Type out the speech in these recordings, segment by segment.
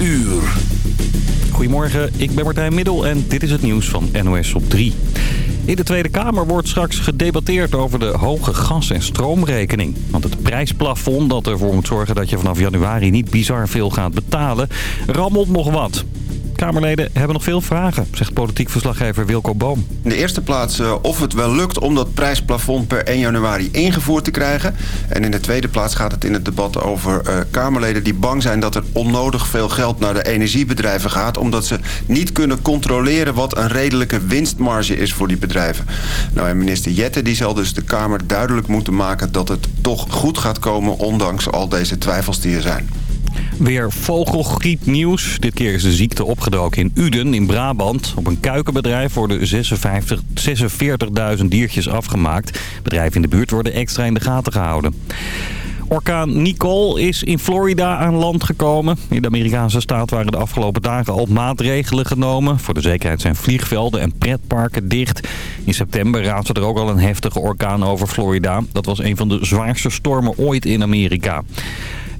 uur. Goedemorgen, ik ben Martijn Middel en dit is het nieuws van NOS op 3. In de Tweede Kamer wordt straks gedebatteerd over de hoge gas- en stroomrekening. Want het prijsplafond dat ervoor moet zorgen dat je vanaf januari niet bizar veel gaat betalen, rammelt nog wat. Kamerleden hebben nog veel vragen, zegt politiek verslaggever Wilco Boom. In de eerste plaats uh, of het wel lukt om dat prijsplafond per 1 januari ingevoerd te krijgen. En in de tweede plaats gaat het in het debat over uh, Kamerleden die bang zijn dat er onnodig veel geld naar de energiebedrijven gaat. Omdat ze niet kunnen controleren wat een redelijke winstmarge is voor die bedrijven. Nou, en minister Jette die zal dus de Kamer duidelijk moeten maken dat het toch goed gaat komen ondanks al deze twijfels die er zijn. Weer vogelgriepnieuws. Dit keer is de ziekte opgedoken in Uden in Brabant. Op een kuikenbedrijf worden 46.000 diertjes afgemaakt. Bedrijven in de buurt worden extra in de gaten gehouden. Orkaan Nicole is in Florida aan land gekomen. In de Amerikaanse staat waren de afgelopen dagen al maatregelen genomen. Voor de zekerheid zijn vliegvelden en pretparken dicht. In september raasde er ook al een heftige orkaan over Florida. Dat was een van de zwaarste stormen ooit in Amerika.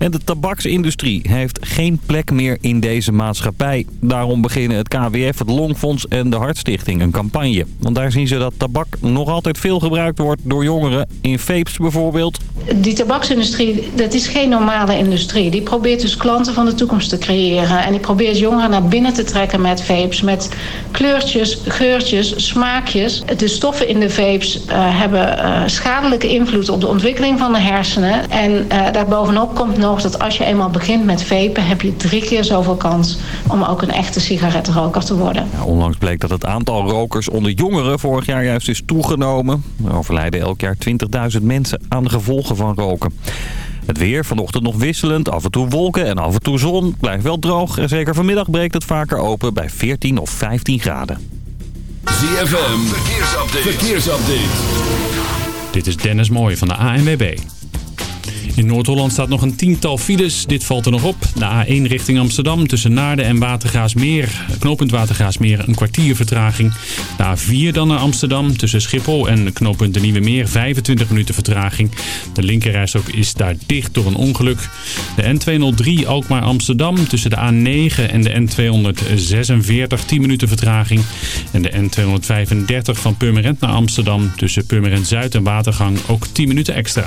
En de tabaksindustrie heeft geen plek meer in deze maatschappij. Daarom beginnen het KWF, het Longfonds en de Hartstichting een campagne. Want daar zien ze dat tabak nog altijd veel gebruikt wordt door jongeren. In vapes bijvoorbeeld. Die tabaksindustrie, dat is geen normale industrie. Die probeert dus klanten van de toekomst te creëren. En die probeert jongeren naar binnen te trekken met vapes. Met kleurtjes, geurtjes, smaakjes. De stoffen in de vapes uh, hebben uh, schadelijke invloed op de ontwikkeling van de hersenen. En uh, daarbovenop komt nog dat als je eenmaal begint met vapen... heb je drie keer zoveel kans om ook een echte sigarettenroker te worden. Ja, onlangs bleek dat het aantal rokers onder jongeren vorig jaar juist is toegenomen. Er overlijden elk jaar 20.000 mensen aan de gevolgen van roken. Het weer, vanochtend nog wisselend, af en toe wolken en af en toe zon. Blijft wel droog en zeker vanmiddag breekt het vaker open bij 14 of 15 graden. ZFM, verkeersupdate. verkeersupdate. Dit is Dennis Mooij van de ANWB. In Noord-Holland staat nog een tiental files. Dit valt er nog op. De A1 richting Amsterdam tussen Naarden en Watergraasmeer. Knooppunt Watergraasmeer een kwartier vertraging. De A4 dan naar Amsterdam tussen Schiphol en knooppunt de Nieuwe Meer 25 minuten vertraging. De linkerrijstok is daar dicht door een ongeluk. De N203 Alkmaar Amsterdam tussen de A9 en de N246 10 minuten vertraging. En de N235 van Purmerend naar Amsterdam tussen Purmerend Zuid en Watergang ook 10 minuten extra.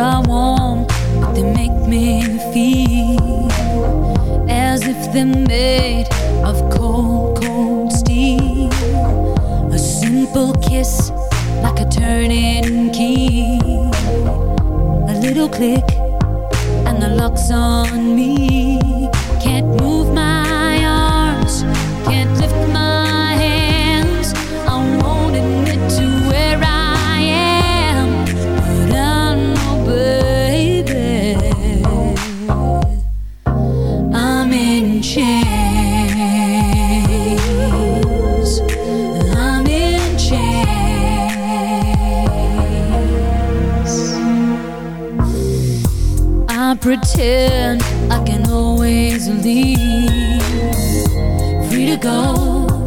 Are warm, but they make me feel as if they're made of cold, cold steel. A simple kiss, like a turning key. A little click, and the lock's on me. Pretend I can always leave, free to go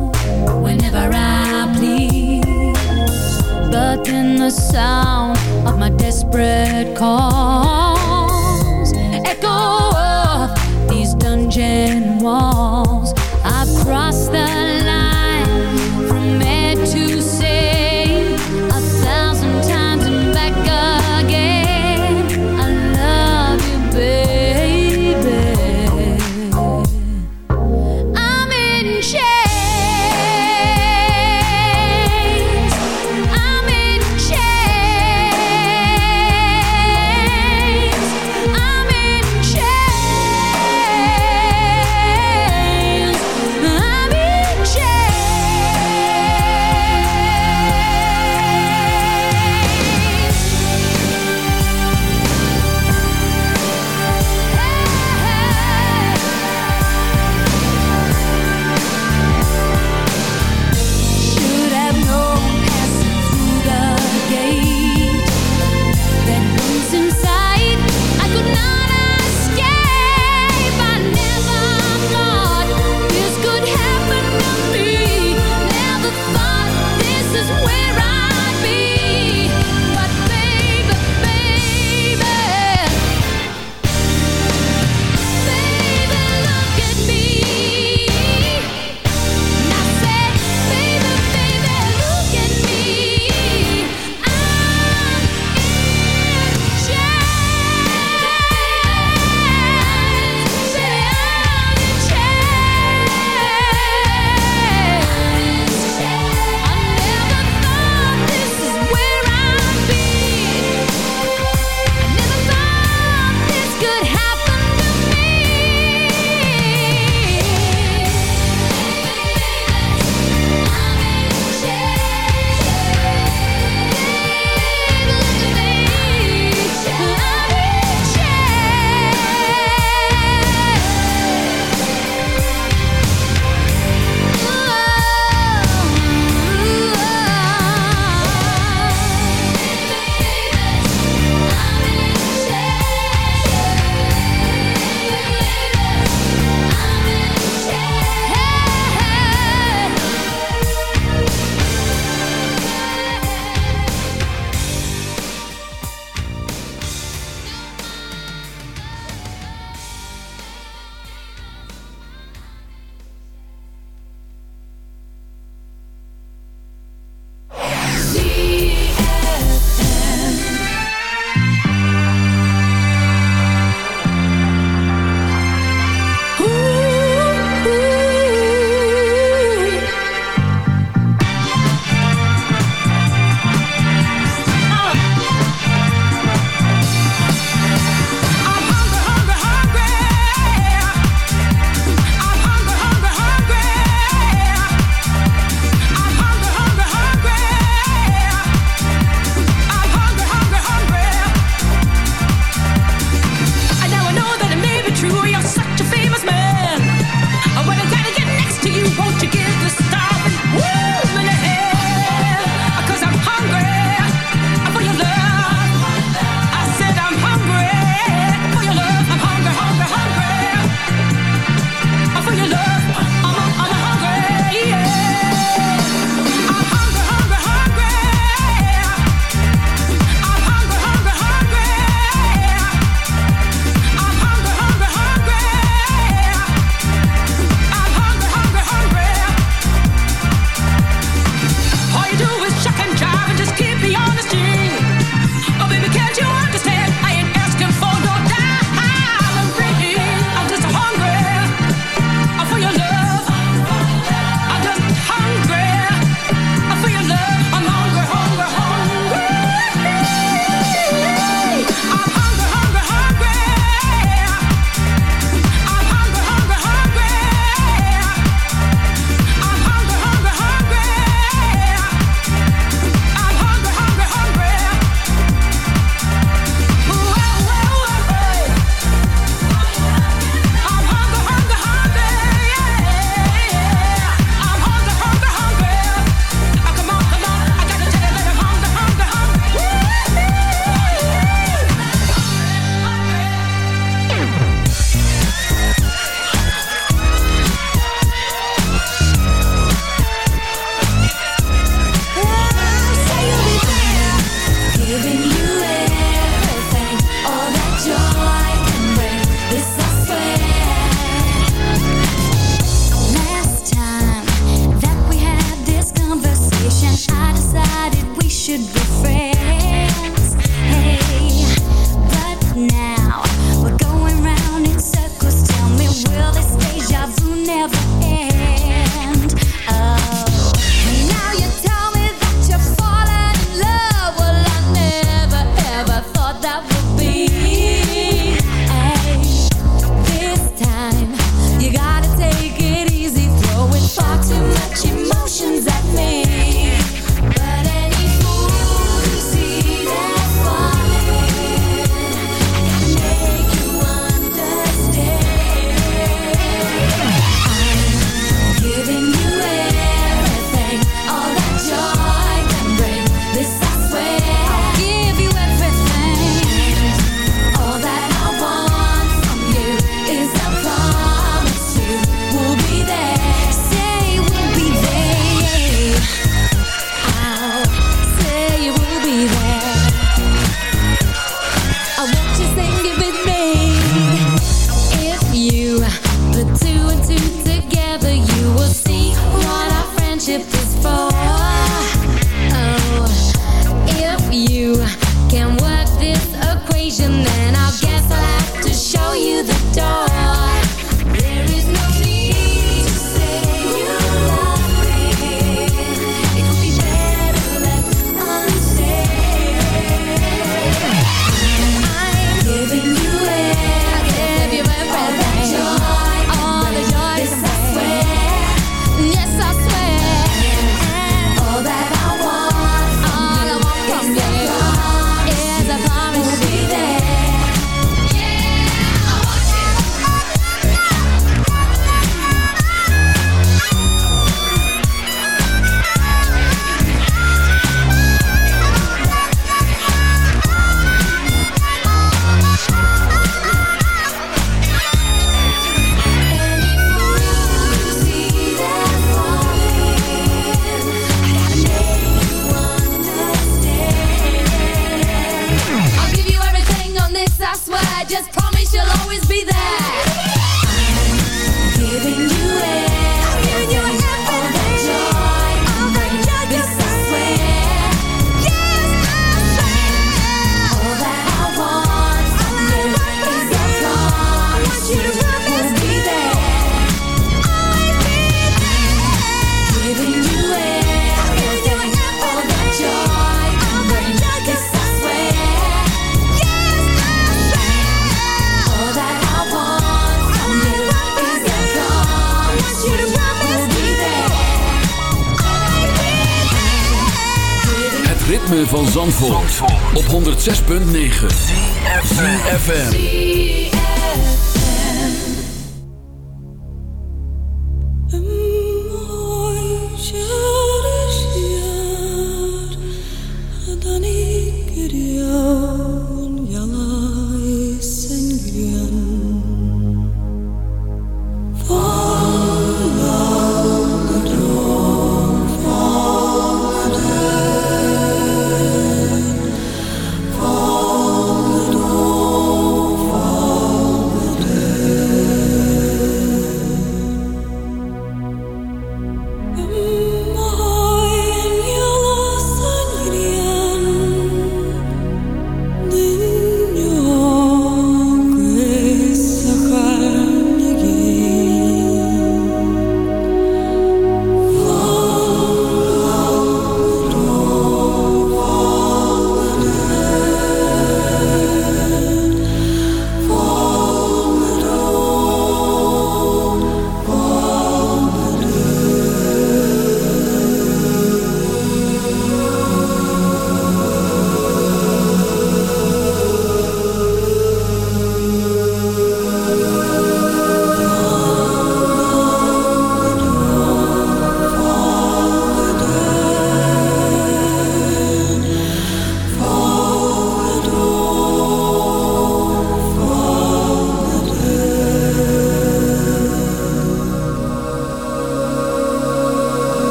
whenever I please. But then the sound of my desperate calls echo these dungeon walls.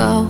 go.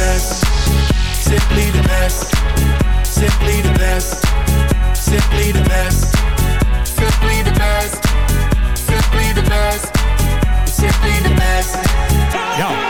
best. Simply the best. Simply the best. Simply the best. Simply the best. Simply the best. Simply the best. Yo,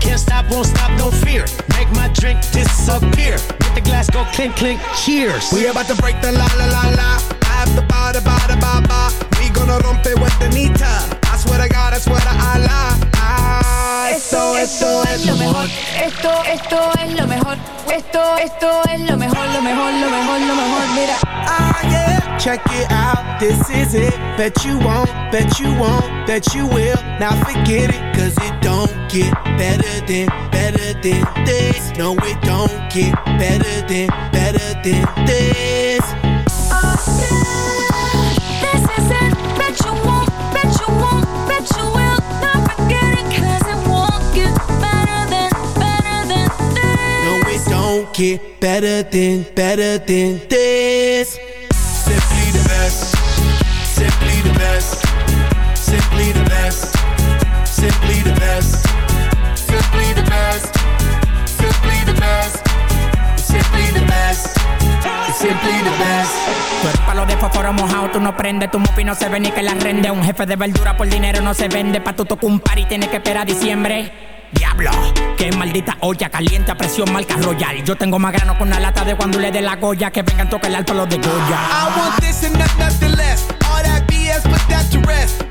Can't stop, won't stop, no fear. Make my drink disappear. Let the glass go clink, clink, cheers. We about to break the la la la la. I have the ba da ba da ba ba. We gonna rompe with the nita. I swear to God, I swear to Allah. Ah, esto, esto es lo mejor. Esto, esto es lo mejor. Esto, esto es lo mejor, lo mejor, lo mejor, lo mejor. Mira. Ah, yeah. Check it out, this is it. Bet you won't, bet you won't, bet you will. Now forget it, cause it don't get better than, better than this. No, it don't get better than, better than this. This is it, bet you won't, bet you won't, bet you will not forget it, 'cause it won't get better than, better than this. No, it don't get better than, better than this. Simply the best. Simply the best. Simply the best. Simply the best. Simply the best. Simply the best. Simply the best. Simply the best. Tú eres palo de fósforo mojado, tú no prendes, tu mufi no se ve ni que la rende. Un jefe de verdura por dinero no se vende, pa' tu tocar un par y tienes que esperar a diciembre. Diablo, que maldita olla caliente a presión marca royal. Yo tengo más grano con una lata de cuando le dé la goya que vengan toca el alto los de Goya. I want this and not nothing less. All that BS, put that to rest.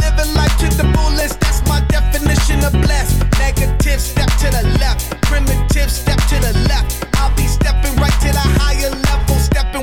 I living life to the fullest. That's my definition of blessed. Negative, step to the left. Primitive, step to the left. I'll be stepping right level, stepping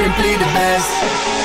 Simply the best.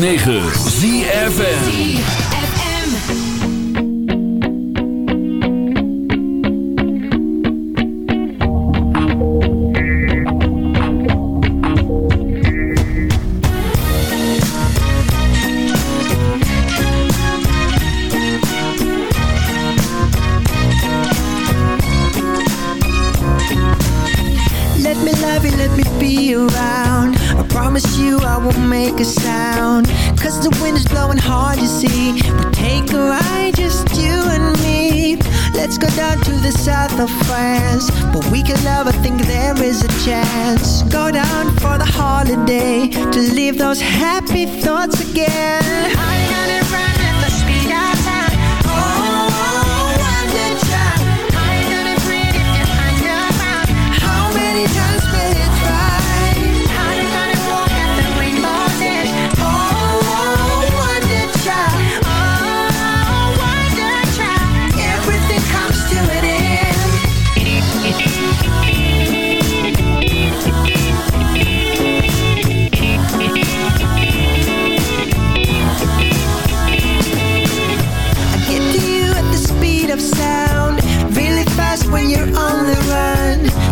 9.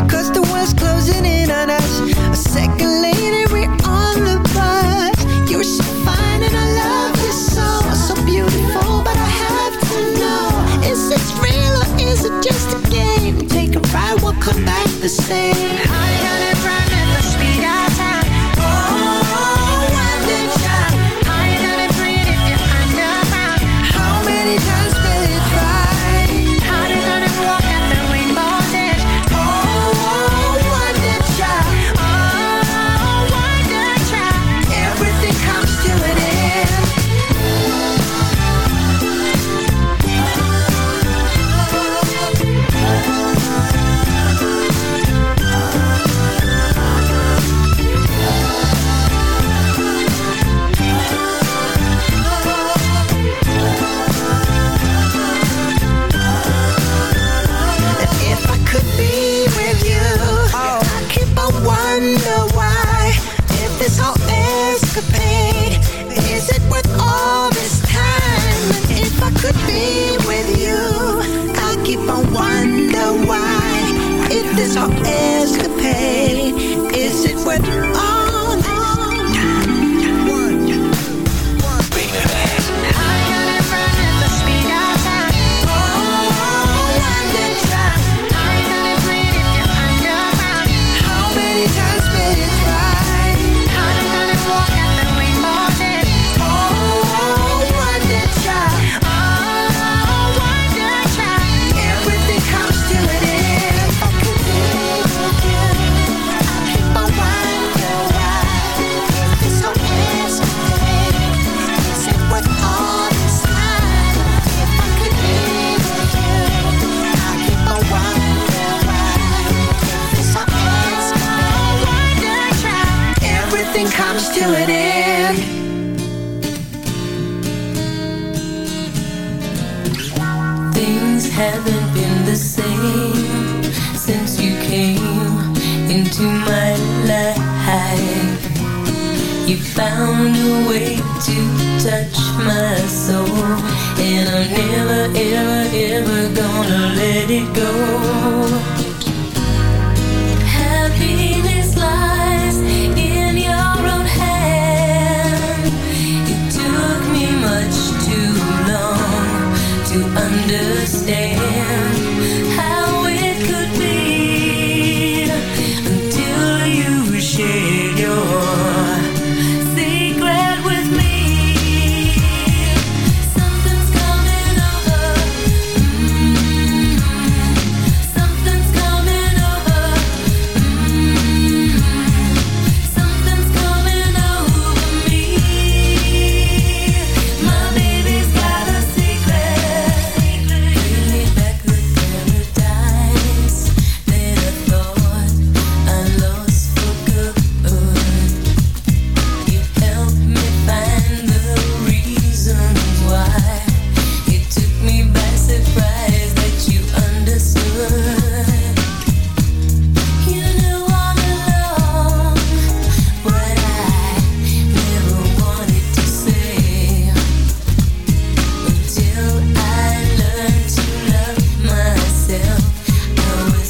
Cause the world's closing in on us. A second later we're on the bus. You're so fine and I love you so. So beautiful but I have to know Is real or is it just a game? Take a ride, we'll come back the same. If this to touch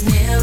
never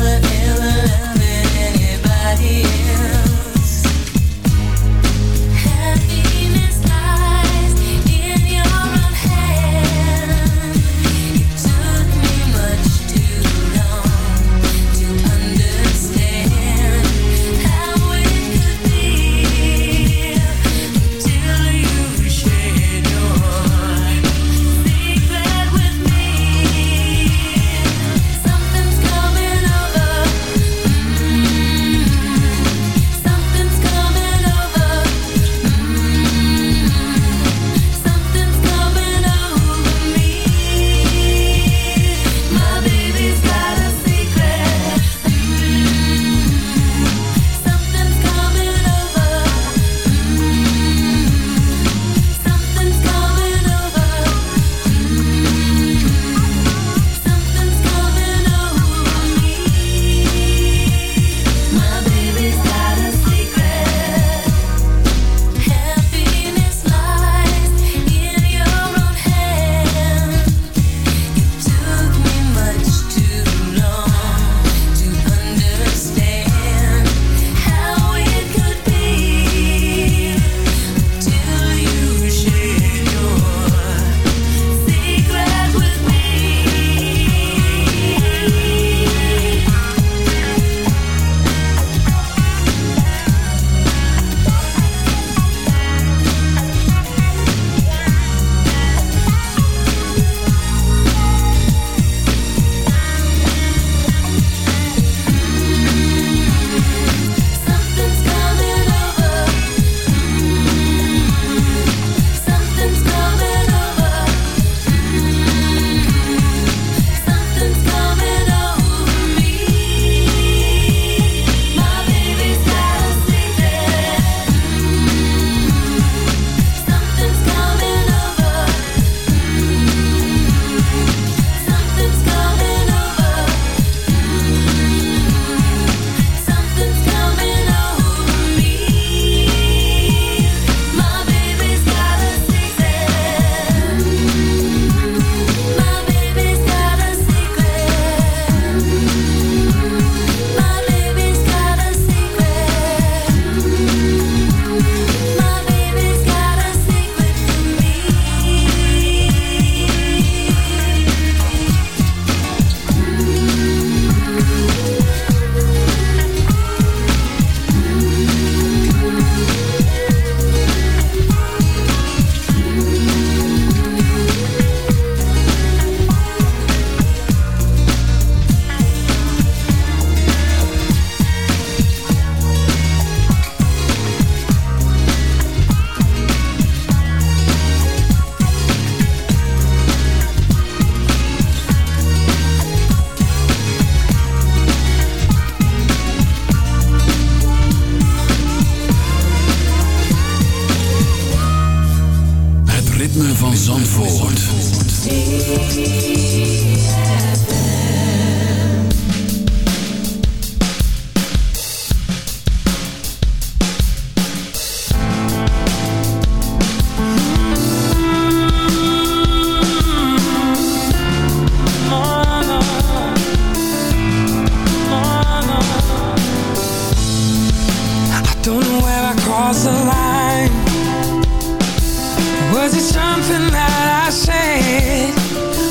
was it something that I said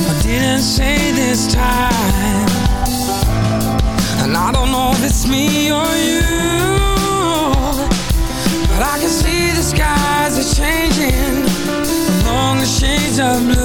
or didn't say this time? And I don't know if it's me or you, but I can see the skies are changing along the shades of blue.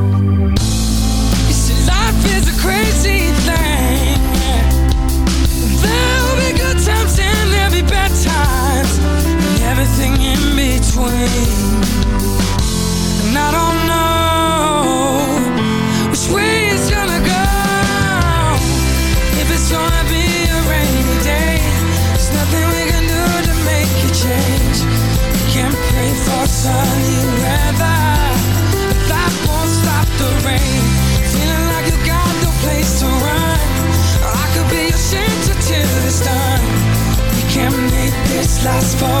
last for